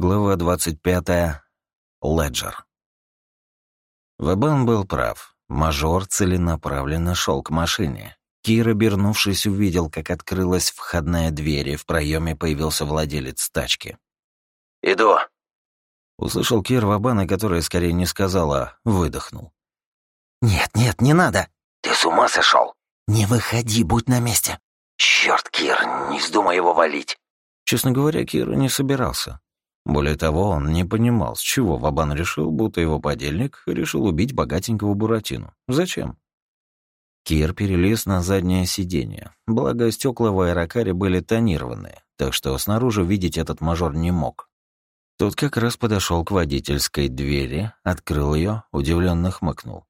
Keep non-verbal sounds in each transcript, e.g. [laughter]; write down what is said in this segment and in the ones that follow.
Глава 25. Леджер. Вебан был прав. Мажор целенаправленно шел к машине. Кир, обернувшись, увидел, как открылась входная дверь, и в проеме появился владелец тачки. «Иду!» Услышал Кир Вабана, которая скорее не сказала, выдохнул. «Нет, нет, не надо!» «Ты с ума сошел?» «Не выходи, будь на месте!» «Черт, Кир, не вздумай его валить!» Честно говоря, Кир не собирался. Более того, он не понимал, с чего Вабан решил, будто его подельник решил убить богатенького Буратину. Зачем? Кир перелез на заднее сиденье. Благо, стекла в аэрокаре были тонированные, так что снаружи видеть этот мажор не мог. Тот как раз подошел к водительской двери, открыл ее, удивленно хмыкнул.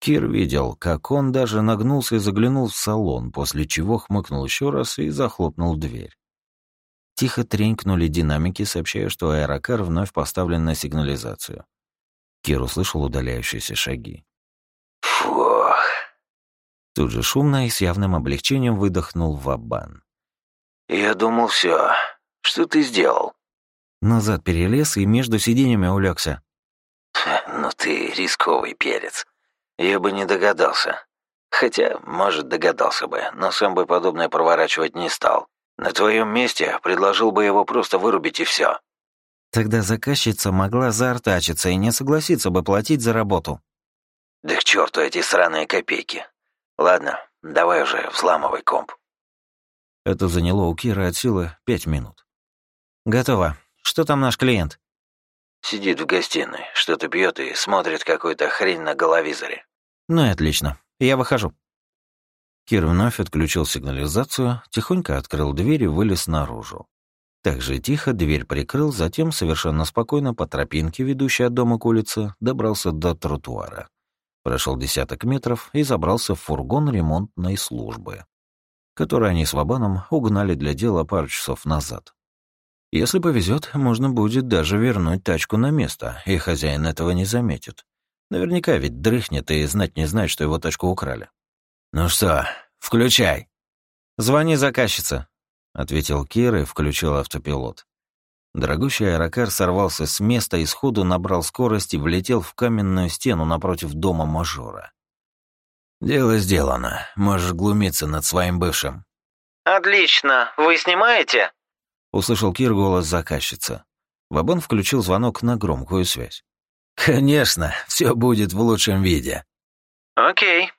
Кир видел, как он даже нагнулся и заглянул в салон, после чего хмыкнул еще раз и захлопнул дверь. Тихо тренькнули динамики, сообщая, что аэрокар вновь поставлен на сигнализацию. Кир услышал удаляющиеся шаги. «Фух!» Тут же шумно и с явным облегчением выдохнул Вабан. «Я думал, все. Что ты сделал?» Назад перелез и между сиденьями улегся. «Ну ты рисковый перец. Я бы не догадался. Хотя, может, догадался бы, но сам бы подобное проворачивать не стал. На твоем месте предложил бы его просто вырубить и все. Тогда заказчица могла заортачиться и не согласиться бы платить за работу. Да к черту эти сраные копейки. Ладно, давай уже взламывай комп. Это заняло у Кира от силы пять минут. Готово. Что там наш клиент? Сидит в гостиной, что-то пьет и смотрит какую-то хрень на головизоре. Ну и отлично. Я выхожу. Кир вновь отключил сигнализацию, тихонько открыл дверь и вылез наружу. Так же тихо дверь прикрыл, затем совершенно спокойно по тропинке, ведущей от дома к улице, добрался до тротуара. Прошел десяток метров и забрался в фургон ремонтной службы, который они с Вабаном угнали для дела пару часов назад. Если повезет, можно будет даже вернуть тачку на место, и хозяин этого не заметит. Наверняка ведь дрыхнет и знать не знает, что его тачку украли. «Ну что, включай». «Звони заказчице», — ответил Кир и включил автопилот. Дорогущий аэрокар сорвался с места и сходу набрал скорость и влетел в каменную стену напротив дома мажора. «Дело сделано. Можешь глумиться над своим бывшим». «Отлично. Вы снимаете?» — услышал Кир голос заказчицы. Вабон включил звонок на громкую связь. «Конечно, все будет в лучшем виде». «Окей»,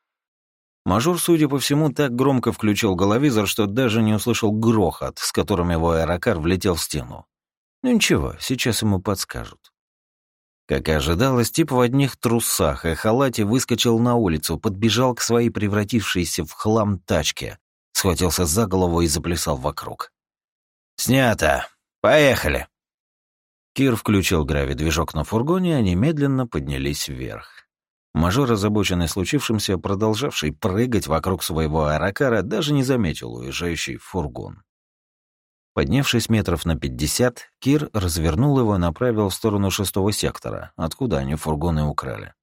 Мажор, судя по всему, так громко включил головизор, что даже не услышал грохот, с которым его аэрокар влетел в стену. Ну ничего, сейчас ему подскажут. Как и ожидалось, тип в одних трусах и халате выскочил на улицу, подбежал к своей превратившейся в хлам тачке, схватился за голову и заплясал вокруг. «Снято! Поехали!» Кир включил грави-движок на фургоне, и они медленно поднялись вверх. Мажор, озабоченный случившимся, продолжавший прыгать вокруг своего аэрокара, даже не заметил уезжающий фургон. Поднявшись метров на пятьдесят, Кир развернул его и направил в сторону шестого сектора, откуда они фургоны украли.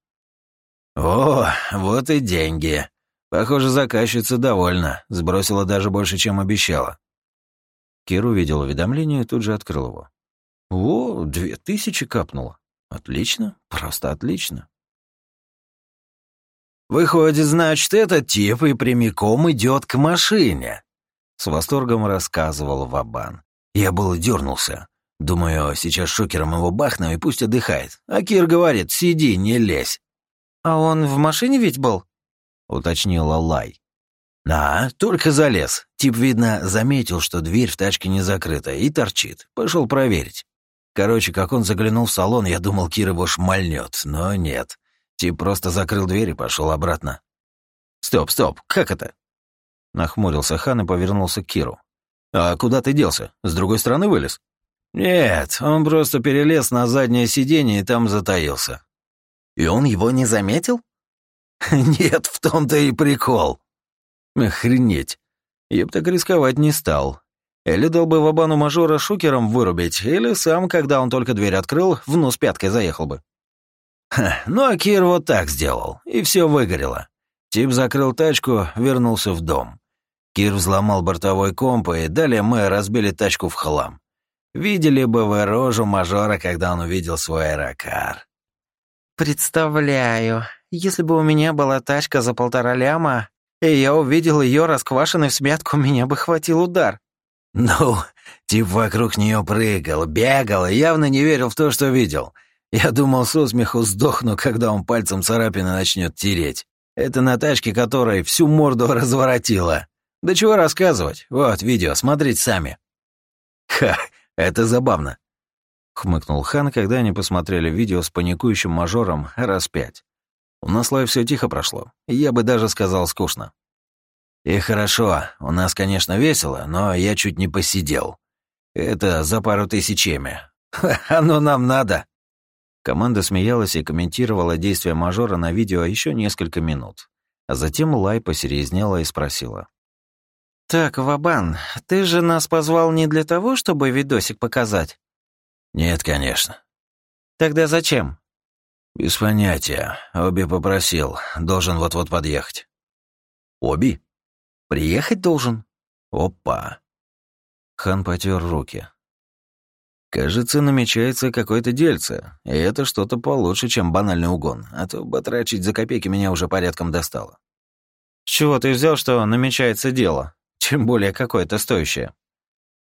«О, вот и деньги. Похоже, заказчица довольна. Сбросила даже больше, чем обещала». Кир увидел уведомление и тут же открыл его. «О, две тысячи капнуло. Отлично, просто отлично. Выходит, значит, этот тип и прямиком идет к машине. С восторгом рассказывал Вабан. Я был и дернулся. Думаю, сейчас шокером его бахну и пусть отдыхает. А Кир говорит, сиди, не лезь. «А он в машине ведь был?» — уточнила Лай. «Да, только залез. Тип, видно, заметил, что дверь в тачке не закрыта, и торчит. Пошел проверить. Короче, как он заглянул в салон, я думал, Кир его шмальнет, но нет. Тип просто закрыл дверь и пошел обратно. «Стоп, стоп, как это?» Нахмурился Хан и повернулся к Киру. «А куда ты делся? С другой стороны вылез?» «Нет, он просто перелез на заднее сиденье и там затаился». «И он его не заметил?» [laughs] «Нет, в том-то и прикол». «Охренеть. Я бы так рисковать не стал. Или дал бы Вабану мажора шукером вырубить, или сам, когда он только дверь открыл, в нос пяткой заехал бы». Ха, ну а Кир вот так сделал, и все выгорело. Тип закрыл тачку, вернулся в дом. Кир взломал бортовой комп, и далее мы разбили тачку в хлам. Видели бы вы рожу мажора, когда он увидел свой аэрокар. Представляю, если бы у меня была тачка за полтора ляма, и я увидел ее расквашенной в смятку, меня бы хватил удар. Ну, тип вокруг нее прыгал, бегал и явно не верил в то, что видел. Я думал, со смеху сдохну, когда он пальцем царапины начнет тереть. Это на тачке которой всю морду разворотило. Да чего рассказывать? Вот, видео, смотрите сами. Ха, это забавно. Хмыкнул Хан, когда они посмотрели видео с паникующим мажором раз пять. У нас лайв все тихо прошло. Я бы даже сказал скучно. И хорошо, у нас, конечно, весело, но я чуть не поседел. Это за пару тысячами. Оно нам надо. Команда смеялась и комментировала действия мажора на видео еще несколько минут. А затем Лай посерьезнела и спросила. «Так, Вабан, ты же нас позвал не для того, чтобы видосик показать?» «Нет, конечно». «Тогда зачем?» «Без понятия. Оби попросил. Должен вот-вот подъехать». «Оби? Приехать должен?» «Опа». Хан потер руки. Кажется, намечается какое-то дельце, и это что-то получше, чем банальный угон, а то батрачить за копейки меня уже порядком достало. С чего ты взял, что намечается дело? Тем более какое-то стоящее.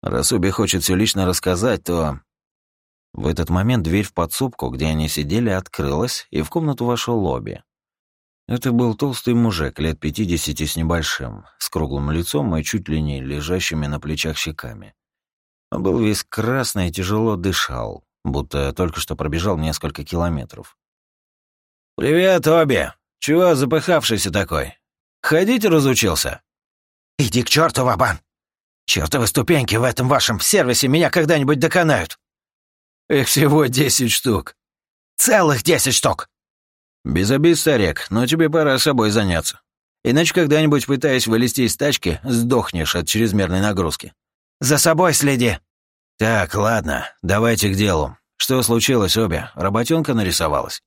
Раз Уби хочет все лично рассказать, то... В этот момент дверь в подсобку, где они сидели, открылась, и в комнату вошел Лобби. Это был толстый мужик, лет пятидесяти с небольшим, с круглым лицом и чуть ли не лежащими на плечах щеками. Он был весь красный и тяжело дышал, будто только что пробежал несколько километров. «Привет, Оби! Чего запыхавшийся такой? Ходить разучился?» «Иди к черту, Вабан! Чертовы ступеньки в этом вашем сервисе меня когда-нибудь доконают!» «Их всего десять штук». «Целых десять штук!» «Без обид, старик, но тебе пора собой заняться. Иначе когда-нибудь, пытаясь вылезти из тачки, сдохнешь от чрезмерной нагрузки». За собой следи». «Так, ладно, давайте к делу. Что случилось, Обе? Работенка нарисовалась?»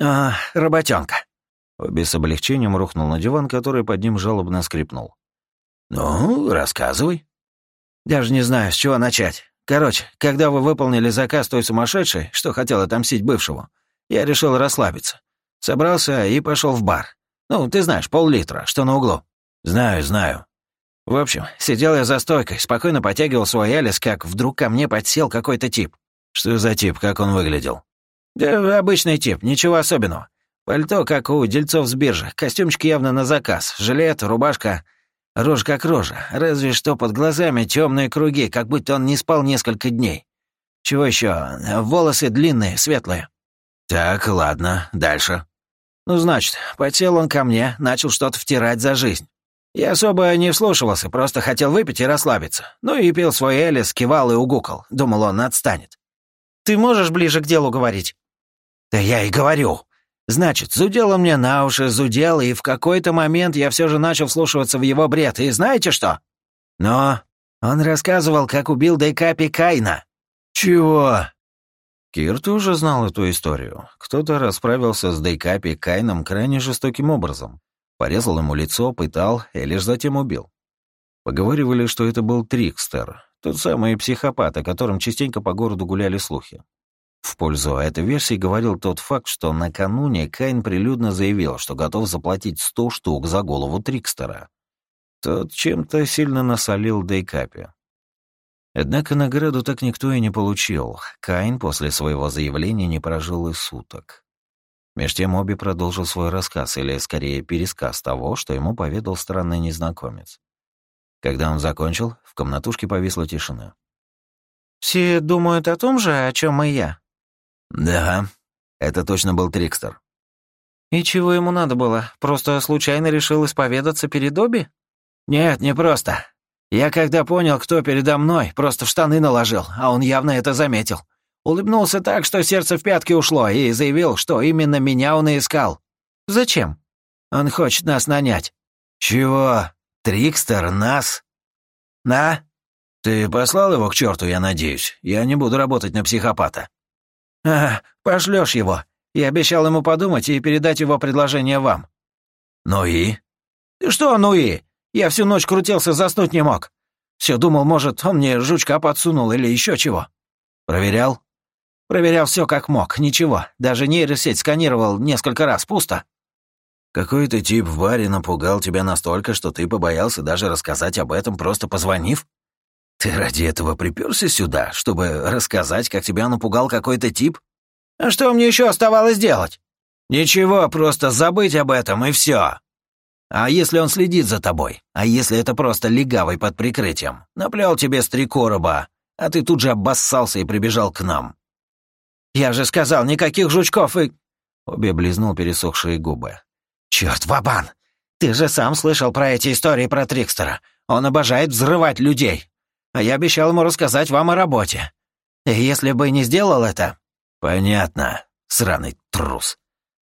«А, работенка». Обе с облегчением рухнул на диван, который под ним жалобно скрипнул. «Ну, рассказывай». «Даже не знаю, с чего начать. Короче, когда вы выполнили заказ той сумасшедшей, что хотел отомстить бывшему, я решил расслабиться. Собрался и пошел в бар. Ну, ты знаешь, пол-литра, что на углу». «Знаю, знаю. В общем, сидел я за стойкой, спокойно потягивал свой Элис, как вдруг ко мне подсел какой-то тип. Что за тип, как он выглядел? Да обычный тип, ничего особенного. Пальто, как у дельцов с биржи, костюмчик явно на заказ, жилет, рубашка, рожа как рожа, разве что под глазами темные круги, как будто он не спал несколько дней. Чего еще? Волосы длинные, светлые. Так, ладно, дальше. Ну, значит, подсел он ко мне, начал что-то втирать за жизнь. Я особо не вслушивался, просто хотел выпить и расслабиться. Ну и пил свой Элис, кивал и угукал. Думал, он отстанет. «Ты можешь ближе к делу говорить?» «Да я и говорю. Значит, зудел он мне на уши, зудел, и в какой-то момент я все же начал вслушиваться в его бред. И знаете что? Но он рассказывал, как убил Дейкапи Кайна». «Чего?» Кир тоже знал эту историю. Кто-то расправился с Дейкапи Кайном крайне жестоким образом. Порезал ему лицо, пытал и лишь затем убил. Поговаривали, что это был Трикстер, тот самый психопат, о котором частенько по городу гуляли слухи. В пользу этой версии говорил тот факт, что накануне Кайн прилюдно заявил, что готов заплатить сто штук за голову Трикстера. Тот чем-то сильно насолил Дейкапе. Однако награду так никто и не получил. Кайн после своего заявления не прожил и суток. Меж тем Оби продолжил свой рассказ, или скорее пересказ того, что ему поведал странный незнакомец. Когда он закончил, в комнатушке повисла тишина. «Все думают о том же, о чем и я?» «Да, это точно был Трикстер». «И чего ему надо было? Просто случайно решил исповедаться перед Оби?» «Нет, не просто. Я когда понял, кто передо мной, просто в штаны наложил, а он явно это заметил. Улыбнулся так, что сердце в пятки ушло, и заявил, что именно меня он и искал. «Зачем?» «Он хочет нас нанять». «Чего? Трикстер нас?» «Да». «Ты послал его к черту, я надеюсь? Я не буду работать на психопата». «А, пошлешь его. Я обещал ему подумать и передать его предложение вам». «Ну и?» «Что «ну и»? Я всю ночь крутился, заснуть не мог. Все думал, может, он мне жучка подсунул или еще чего. Проверял? Проверял все как мог, ничего. Даже нейросеть сканировал несколько раз, пусто. Какой-то тип в баре напугал тебя настолько, что ты побоялся даже рассказать об этом, просто позвонив? Ты ради этого приперся сюда, чтобы рассказать, как тебя напугал какой-то тип? А что мне еще оставалось делать? Ничего, просто забыть об этом и все. А если он следит за тобой? А если это просто легавый под прикрытием? Наплел тебе с три короба, а ты тут же обоссался и прибежал к нам. Я же сказал, никаких жучков и...» Обе облизнул пересохшие губы. «Черт, Вабан! Ты же сам слышал про эти истории про Трикстера. Он обожает взрывать людей. А я обещал ему рассказать вам о работе. И если бы не сделал это...» «Понятно, сраный трус.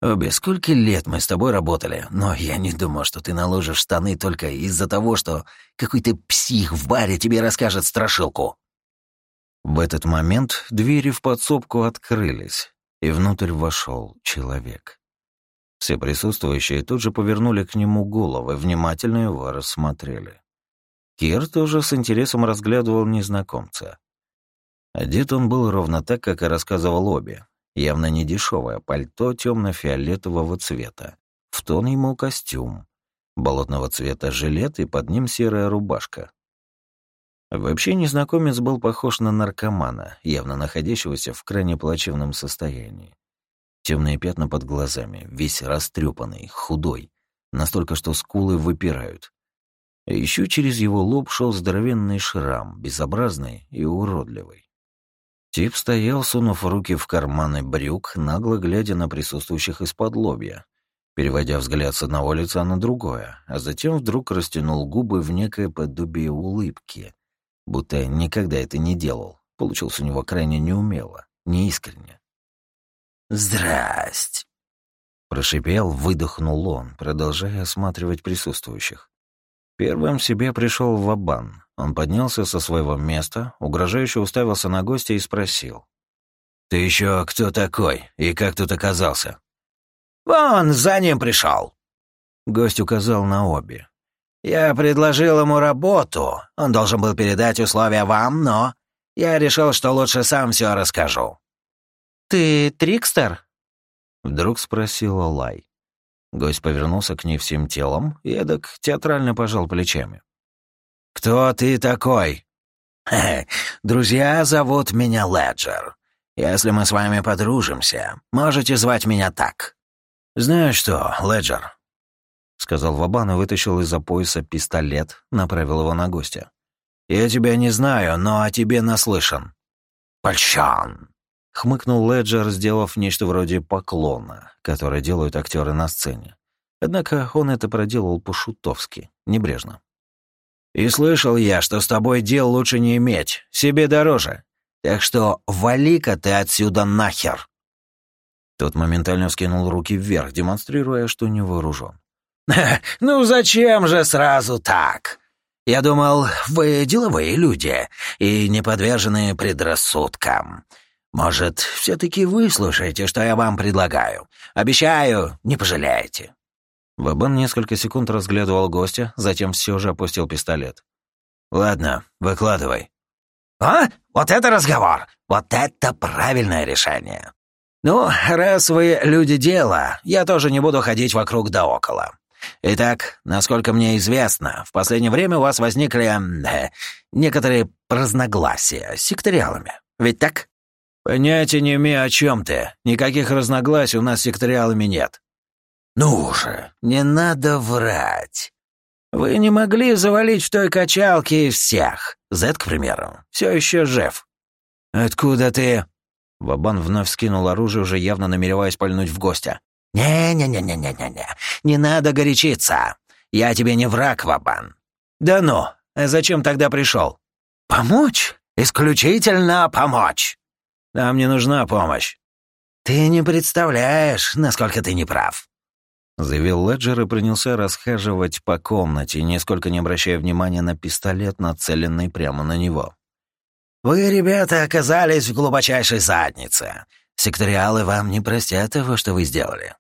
Обе, сколько лет мы с тобой работали, но я не думал, что ты наложишь штаны только из-за того, что какой-то псих в баре тебе расскажет страшилку». В этот момент двери в подсобку открылись, и внутрь вошел человек. Все присутствующие тут же повернули к нему головы, внимательно его рассмотрели. Кир тоже с интересом разглядывал незнакомца. Одет он был ровно так, как и рассказывал Оби, Явно не дешевое пальто темно-фиолетового цвета. В тон ему костюм. Болотного цвета жилет и под ним серая рубашка. Вообще незнакомец был похож на наркомана, явно находящегося в крайне плачевном состоянии. Темные пятна под глазами, весь растрепанный, худой, настолько, что скулы выпирают. Еще через его лоб шел здоровенный шрам, безобразный и уродливый. Тип стоял, сунув руки в карманы брюк, нагло глядя на присутствующих из-под лобья, переводя взгляд с одного лица на другое, а затем вдруг растянул губы в некое подобие улыбки, будто никогда это не делал. Получилось у него крайне неумело, неискренне. «Здрасте!» Прошипел, выдохнул он, продолжая осматривать присутствующих. Первым себе пришел Вабан. Он поднялся со своего места, угрожающе уставился на гостя и спросил. «Ты еще кто такой и как тут оказался?» «Вон, за ним пришел!» Гость указал на обе. «Я предложил ему работу. Он должен был передать условия вам, но я решил, что лучше сам все расскажу». «Ты Трикстер?» Вдруг спросила Лай. Гость повернулся к ней всем телом и эдак театрально пожал плечами. «Кто ты такой?» [laughs] «Друзья зовут меня Леджер. Если мы с вами подружимся, можете звать меня так». «Знаешь что, Леджер?» — сказал Вабан и вытащил из-за пояса пистолет, направил его на гостя. «Я тебя не знаю, но о тебе наслышан». «Польщан!» — хмыкнул Леджер, сделав нечто вроде поклона, которое делают актеры на сцене. Однако он это проделал по-шутовски, небрежно. «И слышал я, что с тобой дел лучше не иметь, себе дороже. Так что вали-ка ты отсюда нахер!» Тот моментально вскинул руки вверх, демонстрируя, что не вооружен. [laughs] «Ну зачем же сразу так? Я думал, вы деловые люди и не подвержены предрассудкам. Может, все-таки выслушаете, что я вам предлагаю? Обещаю, не пожалеете». Вабан несколько секунд разглядывал гостя, затем все же опустил пистолет. «Ладно, выкладывай». «А? Вот это разговор! Вот это правильное решение!» «Ну, раз вы люди дела, я тоже не буду ходить вокруг да около. Итак, насколько мне известно, в последнее время у вас возникли э, некоторые разногласия с секториалами. Ведь так?» «Понятия не имею, о чем ты. Никаких разногласий у нас с секториалами нет». «Ну же, не надо врать. Вы не могли завалить в той качалке всех. Зет, к примеру, все еще жив». «Откуда ты?» Вабан вновь скинул оружие, уже явно намереваясь пальнуть в гостя. «Не-не-не-не-не-не, не надо горячиться. Я тебе не враг, Вабан». «Да ну, а зачем тогда пришел? «Помочь? Исключительно помочь». Нам не нужна помощь». «Ты не представляешь, насколько ты неправ», — заявил Леджер и принялся расхаживать по комнате, нисколько не обращая внимания на пистолет, нацеленный прямо на него. «Вы, ребята, оказались в глубочайшей заднице. Секториалы вам не простят того, что вы сделали.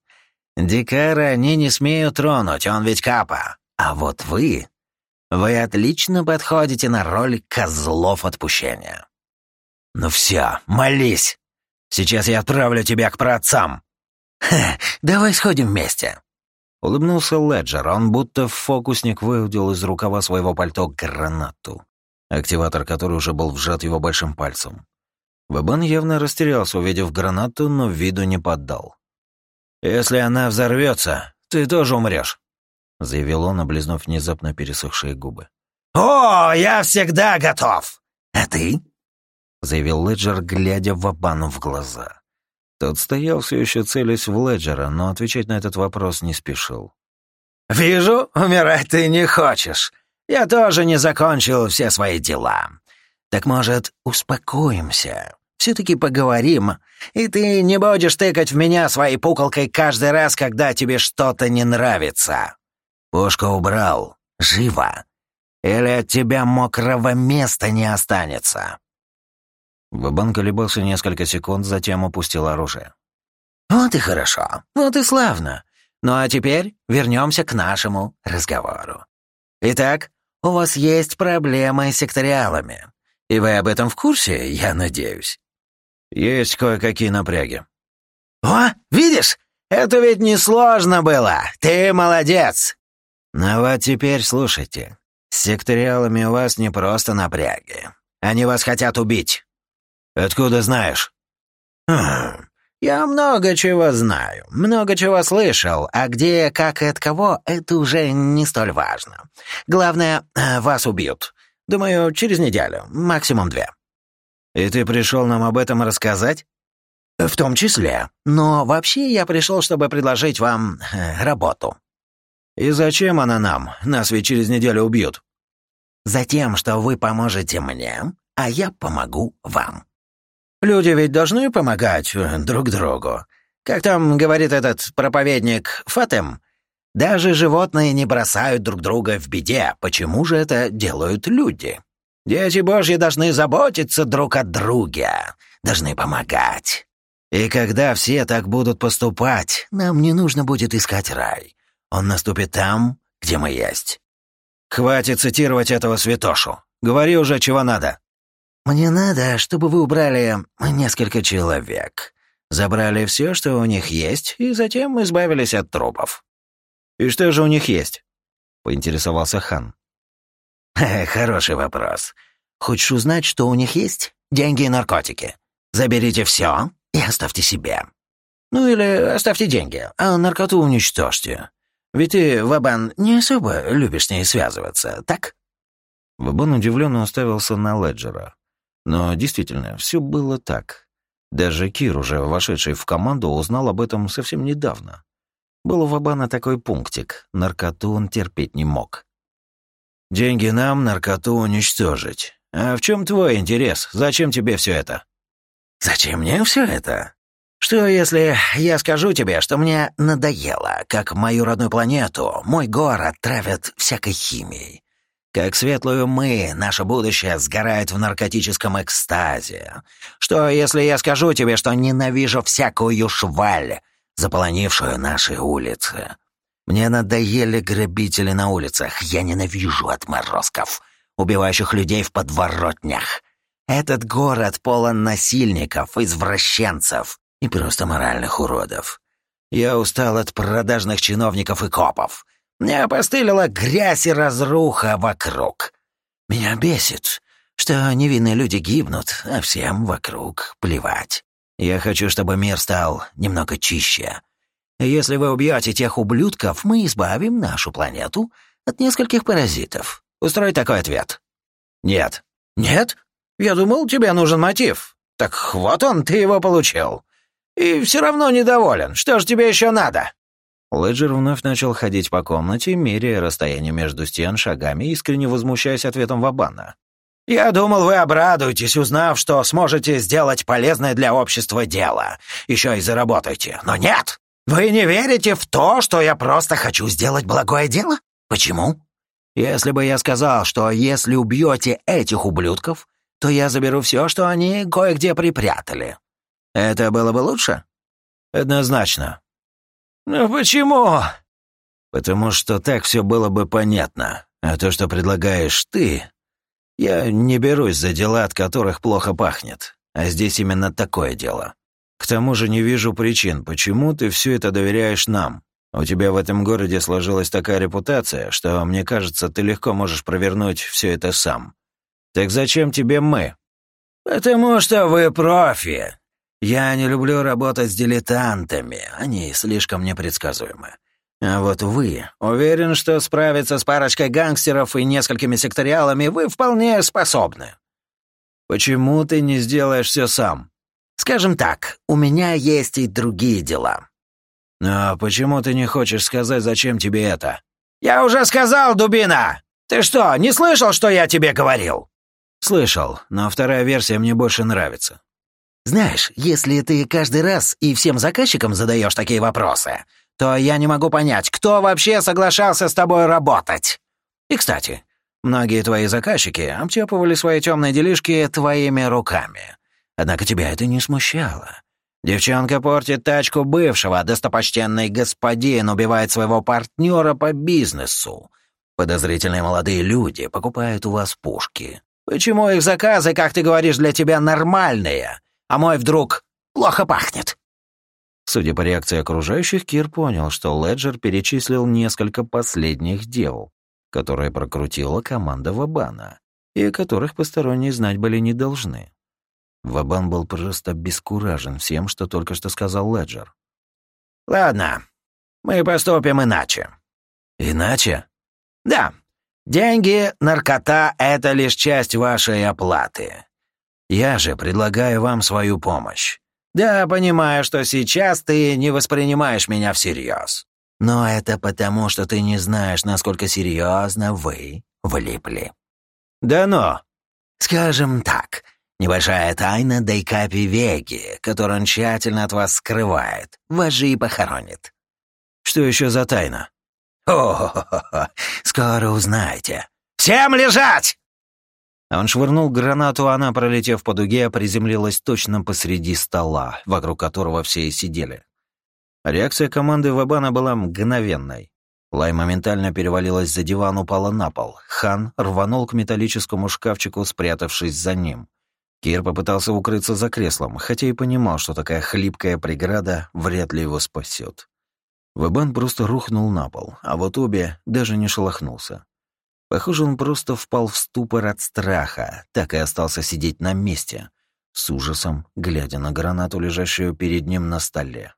Дикара они не смеют тронуть, он ведь капа. А вот вы... Вы отлично подходите на роль козлов отпущения. Ну все, молись. Сейчас я отправлю тебя к праотцам. Ха, давай сходим вместе. Улыбнулся Леджер, он будто фокусник выудил из рукава своего пальто гранату, активатор которой уже был вжат его большим пальцем. Вебан явно растерялся, увидев гранату, но виду не поддал. «Если она взорвется, ты тоже умрешь», — заявил он, облизнув внезапно пересохшие губы. «О, я всегда готов! А ты?» — заявил Леджер, глядя Вабану в глаза. Тот стоял все еще целясь в Леджера, но отвечать на этот вопрос не спешил. «Вижу, умирать ты не хочешь. Я тоже не закончил все свои дела. Так, может, успокоимся? Все-таки поговорим, и ты не будешь тыкать в меня своей пуколкой каждый раз, когда тебе что-то не нравится. Пушку убрал. Живо. Или от тебя мокрого места не останется». Вабан колебался несколько секунд, затем опустил оружие. «Вот и хорошо, вот и славно. Ну а теперь вернемся к нашему разговору. Итак, у вас есть проблемы с секториалами. И вы об этом в курсе, я надеюсь?» «Есть кое-какие напряги». «О, видишь, это ведь несложно было. Ты молодец!» «Ну вот теперь слушайте. С секториалами у вас не просто напряги. Они вас хотят убить. «Откуда знаешь?» хм, «Я много чего знаю, много чего слышал, а где, как и от кого, это уже не столь важно. Главное, э, вас убьют. Думаю, через неделю, максимум две». «И ты пришел нам об этом рассказать?» «В том числе. Но вообще я пришел, чтобы предложить вам э, работу». «И зачем она нам? Нас ведь через неделю убьют». «Затем, что вы поможете мне, а я помогу вам». Люди ведь должны помогать э, друг другу. Как там говорит этот проповедник Фатем, даже животные не бросают друг друга в беде. Почему же это делают люди? Дети Божьи должны заботиться друг о друге, должны помогать. И когда все так будут поступать, нам не нужно будет искать рай. Он наступит там, где мы есть. Хватит цитировать этого святошу. Говори уже, чего надо. «Мне надо, чтобы вы убрали несколько человек. Забрали все, что у них есть, и затем избавились от трупов». «И что же у них есть?» — поинтересовался хан. [laughs] «Хороший вопрос. Хочешь узнать, что у них есть? Деньги и наркотики. Заберите все и оставьте себе. Ну или оставьте деньги, а наркоту уничтожьте. Ведь ты, Вабан, не особо любишь с ней связываться, так?» Вабан удивленно уставился на Леджера. Но действительно, все было так. Даже Кир, уже вошедший в команду, узнал об этом совсем недавно. Был у Вабана такой пунктик, наркоту он терпеть не мог. «Деньги нам, наркоту уничтожить. А в чем твой интерес? Зачем тебе все это?» «Зачем мне все это? Что, если я скажу тебе, что мне надоело, как мою родную планету, мой город травят всякой химией, как светлую мы, наше будущее сгорает в наркотическом экстазе. Что, если я скажу тебе, что ненавижу всякую шваль, заполонившую наши улицы? Мне надоели грабители на улицах. Я ненавижу отморозков, убивающих людей в подворотнях. Этот город полон насильников, извращенцев и просто моральных уродов. Я устал от продажных чиновников и копов. Мне опостылила грязь и разруха вокруг. Меня бесит, что невинные люди гибнут, а всем вокруг плевать. Я хочу, чтобы мир стал немного чище. Если вы убьете тех ублюдков, мы избавим нашу планету от нескольких паразитов. Устрой такой ответ. Нет. Нет? Я думал, тебе нужен мотив. Так вот он, ты его получил. И все равно недоволен. Что ж тебе еще надо? Леджер вновь начал ходить по комнате, меряя расстояние между стен шагами, искренне возмущаясь ответом Вабана. «Я думал, вы обрадуетесь, узнав, что сможете сделать полезное для общества дело. Еще и заработаете. Но нет! Вы не верите в то, что я просто хочу сделать благое дело? Почему? Если бы я сказал, что если убьете этих ублюдков, то я заберу все, что они кое-где припрятали. Это было бы лучше? Однозначно. «Но почему?» «Потому что так все было бы понятно. А то, что предлагаешь ты, я не берусь за дела, от которых плохо пахнет. А здесь именно такое дело. К тому же не вижу причин, почему ты все это доверяешь нам. У тебя в этом городе сложилась такая репутация, что, мне кажется, ты легко можешь провернуть все это сам. Так зачем тебе мы? Потому что вы профи. Я не люблю работать с дилетантами, они слишком непредсказуемы. А вот вы, уверен, что справиться с парочкой гангстеров и несколькими секториалами вы вполне способны. Почему ты не сделаешь все сам? Скажем так, у меня есть и другие дела. А почему ты не хочешь сказать, зачем тебе это? Я уже сказал, дубина! Ты что, не слышал, что я тебе говорил? Слышал, но вторая версия мне больше нравится. Знаешь, если ты каждый раз и всем заказчикам задаешь такие вопросы, то я не могу понять, кто вообще соглашался с тобой работать. И, кстати, многие твои заказчики обтепывали свои темные делишки твоими руками. Однако тебя это не смущало. Девчонка портит тачку бывшего, достопочтенный господин убивает своего партнера по бизнесу. Подозрительные молодые люди покупают у вас пушки. Почему их заказы, как ты говоришь, для тебя нормальные, а мой вдруг плохо пахнет?» Судя по реакции окружающих, Кир понял, что Леджер перечислил несколько последних дел, которые прокрутила команда Вабана, и о которых посторонние знать были не должны. Вабан был просто бескуражен всем, что только что сказал Леджер. «Ладно, мы поступим иначе». «Иначе?» «Да. Деньги, наркота — это лишь часть вашей оплаты. Я же предлагаю вам свою помощь. Да, понимаю, что сейчас ты не воспринимаешь меня всерьез. Но это потому, что ты не знаешь, насколько серьезно вы влипли. Да но! Скажем так, небольшая тайна Дейкапи Веги, которую он тщательно от вас скрывает, вас же и похоронит. Что еще за тайна? О, [laughs] скоро узнаете. Всем лежать! Он швырнул гранату, она, пролетев по дуге, приземлилась точно посреди стола, вокруг которого все и сидели. Реакция команды Вабана была мгновенной. Лай моментально перевалилась за диван, упала на пол. Хан рванул к металлическому шкафчику, спрятавшись за ним. Кир попытался укрыться за креслом, хотя и понимал, что такая хлипкая преграда вряд ли его спасет. Вабан просто рухнул на пол, а вот обе даже не шелохнулся. Похоже, он просто впал в ступор от страха, так и остался сидеть на месте, с ужасом, глядя на гранату, лежащую перед ним на столе.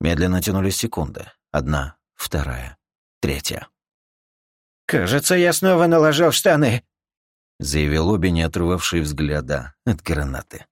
Медленно тянулись секунды. Одна, вторая, третья. «Кажется, я снова наложил штаны», — заявил Оби, не отрывавший взгляда от гранаты.